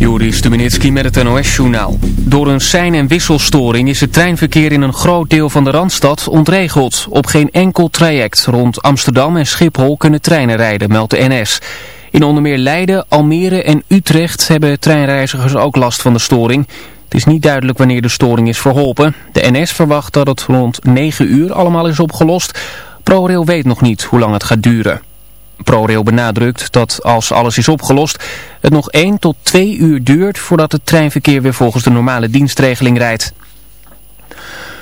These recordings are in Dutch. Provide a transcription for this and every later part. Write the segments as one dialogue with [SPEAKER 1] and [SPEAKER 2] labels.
[SPEAKER 1] Joris Stubenitski met het NOS-journaal. Door een sein- en wisselstoring is het treinverkeer in een groot deel van de Randstad ontregeld. Op geen enkel traject rond Amsterdam en Schiphol kunnen treinen rijden, meldt de NS. In onder meer Leiden, Almere en Utrecht hebben treinreizigers ook last van de storing. Het is niet duidelijk wanneer de storing is verholpen. De NS verwacht dat het rond 9 uur allemaal is opgelost. ProRail weet nog niet hoe lang het gaat duren. ProRail benadrukt dat als alles is opgelost, het nog 1 tot 2 uur duurt voordat het treinverkeer weer volgens de normale dienstregeling rijdt.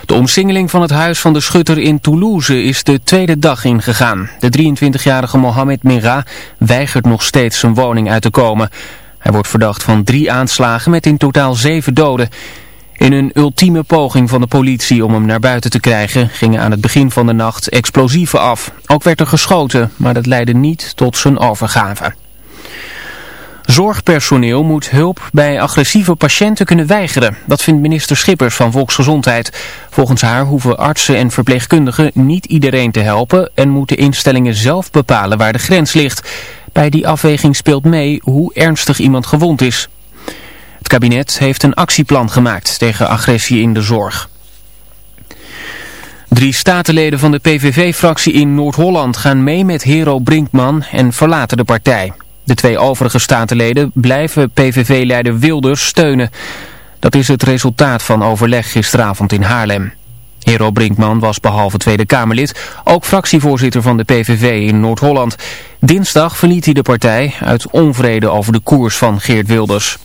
[SPEAKER 1] De omsingeling van het huis van de schutter in Toulouse is de tweede dag ingegaan. De 23-jarige Mohamed Mira weigert nog steeds zijn woning uit te komen. Hij wordt verdacht van drie aanslagen met in totaal zeven doden. In een ultieme poging van de politie om hem naar buiten te krijgen gingen aan het begin van de nacht explosieven af. Ook werd er geschoten, maar dat leidde niet tot zijn overgave. Zorgpersoneel moet hulp bij agressieve patiënten kunnen weigeren. Dat vindt minister Schippers van Volksgezondheid. Volgens haar hoeven artsen en verpleegkundigen niet iedereen te helpen... en moeten instellingen zelf bepalen waar de grens ligt. Bij die afweging speelt mee hoe ernstig iemand gewond is. Het kabinet heeft een actieplan gemaakt tegen agressie in de zorg. Drie statenleden van de PVV-fractie in Noord-Holland gaan mee met Hero Brinkman en verlaten de partij. De twee overige statenleden blijven PVV-leider Wilders steunen. Dat is het resultaat van overleg gisteravond in Haarlem. Hero Brinkman was behalve Tweede Kamerlid ook fractievoorzitter van de PVV in Noord-Holland. Dinsdag verliet hij de partij uit onvrede over de koers van Geert Wilders.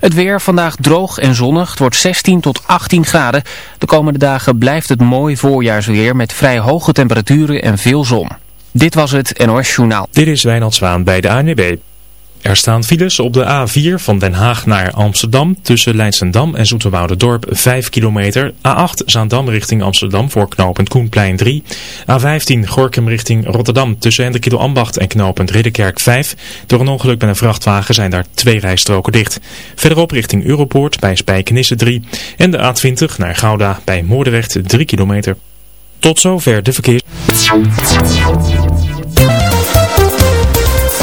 [SPEAKER 1] Het weer vandaag droog en zonnig. Het wordt 16 tot 18 graden. De komende dagen blijft het mooi voorjaarsweer met vrij hoge temperaturen en veel zon. Dit was het NOS Journaal.
[SPEAKER 2] Dit is Wijnald Zwaan bij de ANWB. Er staan files op de A4 van Den Haag naar Amsterdam tussen Leidsendam en Dorp 5 kilometer. A8 Zaandam richting Amsterdam voor knooppunt Koenplein 3. A15 Gorkum richting Rotterdam tussen Hendrikido Ambacht en knooppunt Ridderkerk 5. Door een ongeluk met een vrachtwagen zijn daar twee rijstroken dicht. Verderop richting Europoort bij Spijkenisse 3. En de A20 naar Gouda bij Moordrecht 3 kilometer. Tot zover de verkeer.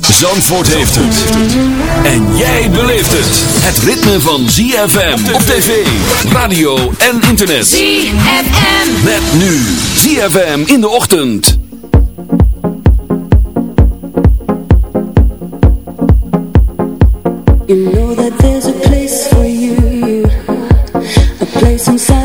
[SPEAKER 3] Zandvoort heeft het. En jij beleeft het. Het ritme van ZFM op tv, radio en internet.
[SPEAKER 4] ZFM.
[SPEAKER 3] Met nu ZFM in de ochtend.
[SPEAKER 5] You know that there's a place for you, a place inside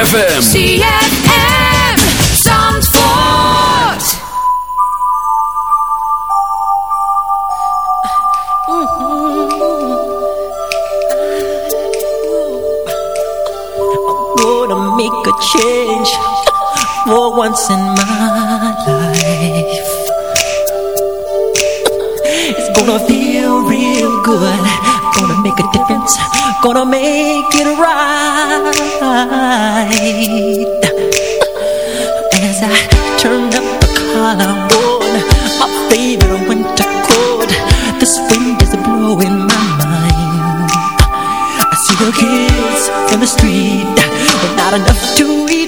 [SPEAKER 6] ZFM. ZFM. Zandvoort. Mm-hmm. I'm
[SPEAKER 7] gonna
[SPEAKER 8] make a change for once in my life. It's gonna feel real good. Gonna make a difference. Gonna make it right night. As I turned up the collarbone My favorite winter coat This wind is blowing my mind. I see the kids in the street But not enough to eat.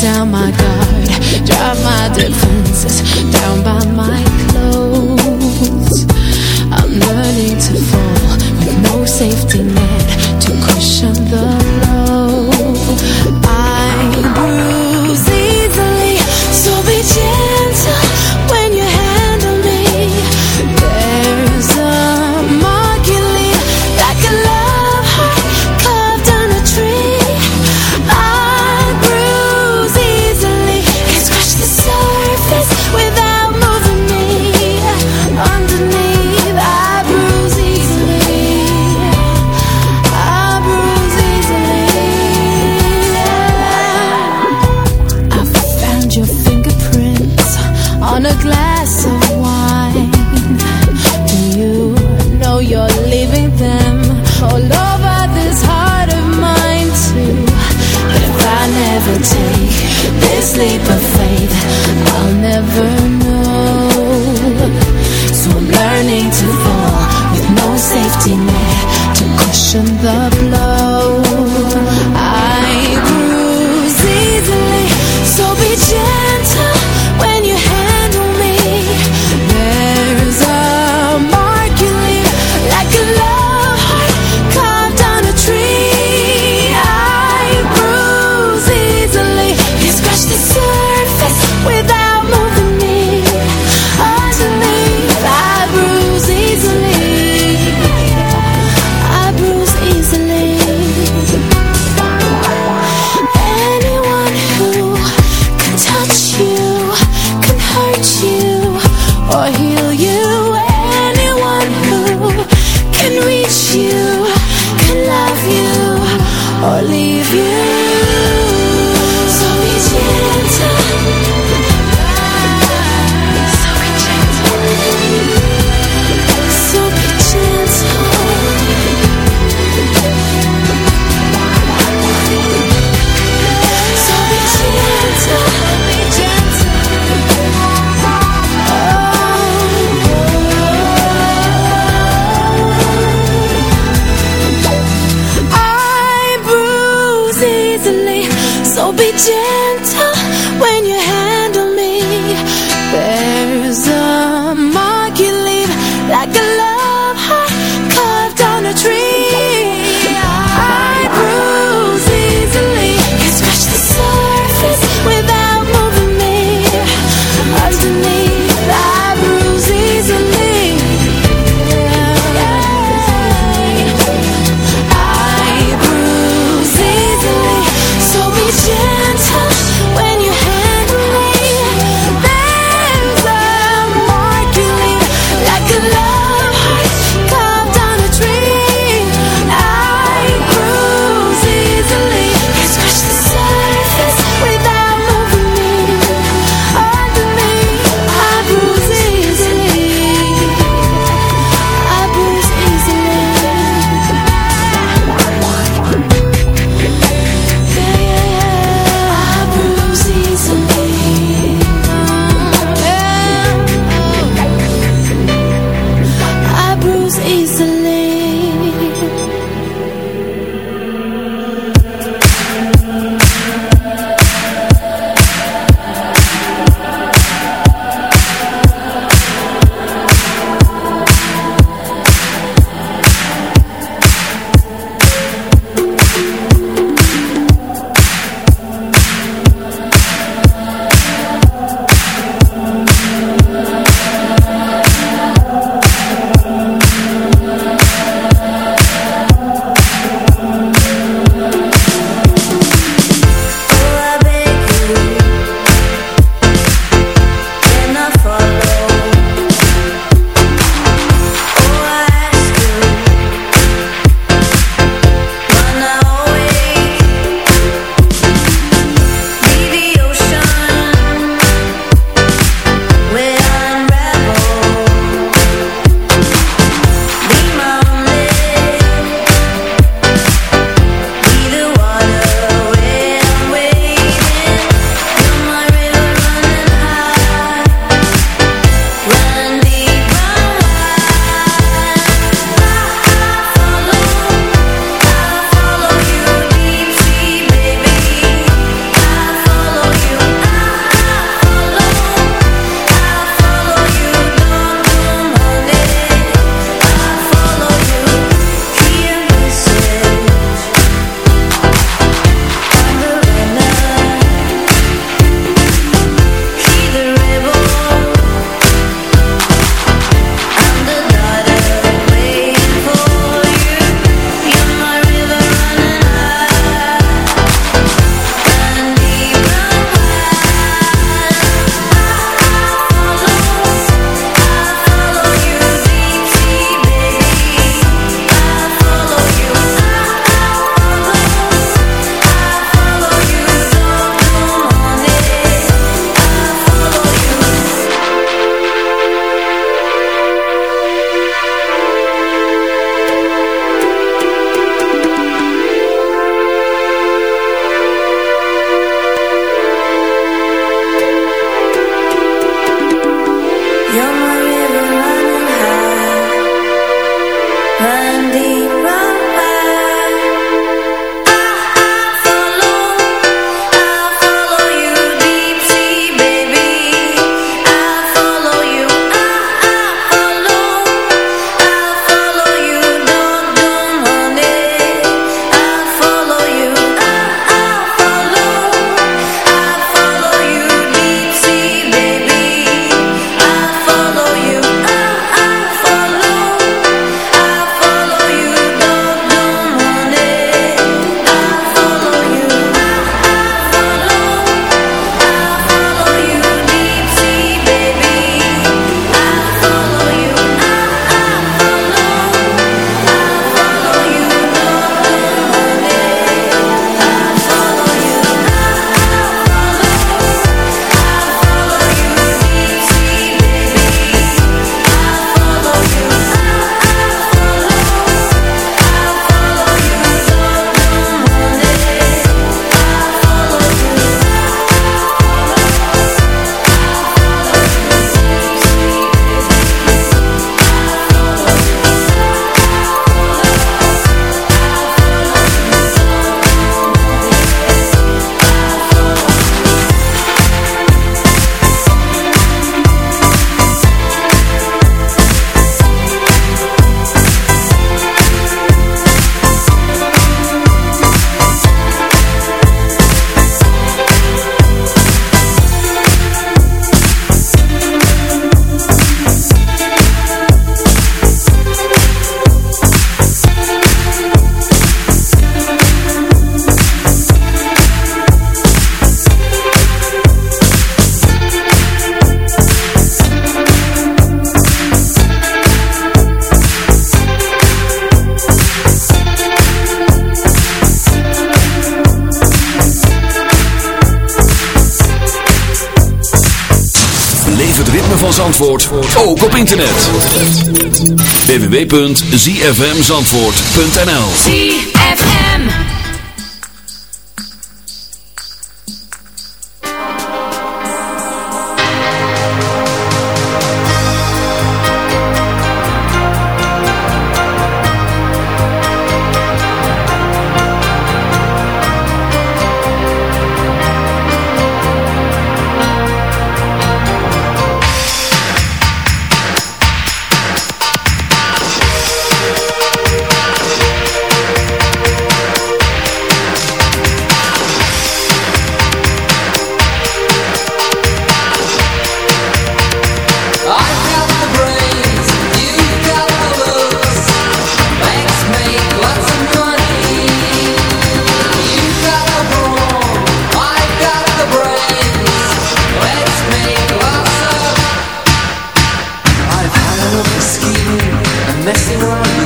[SPEAKER 8] down my guard Drive my defenses down by my clothes. I'm
[SPEAKER 9] learning to fall with no safety net To cushion the reach you can love you or leave you.
[SPEAKER 3] www.zfmzandvoort.nl
[SPEAKER 10] one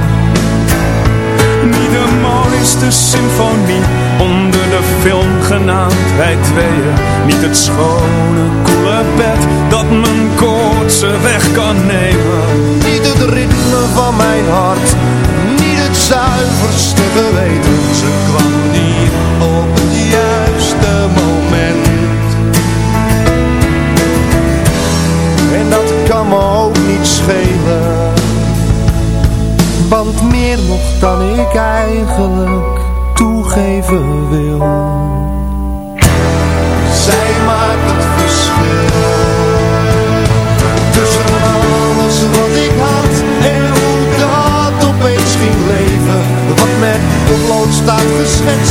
[SPEAKER 11] Niet de mooiste symfonie onder de film genaamd wij tweeën. Niet het schone, koele bed dat mijn koortse weg kan nemen. switch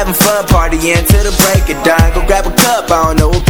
[SPEAKER 12] having fun partying till the break of dawn. Go grab a cup, I don't know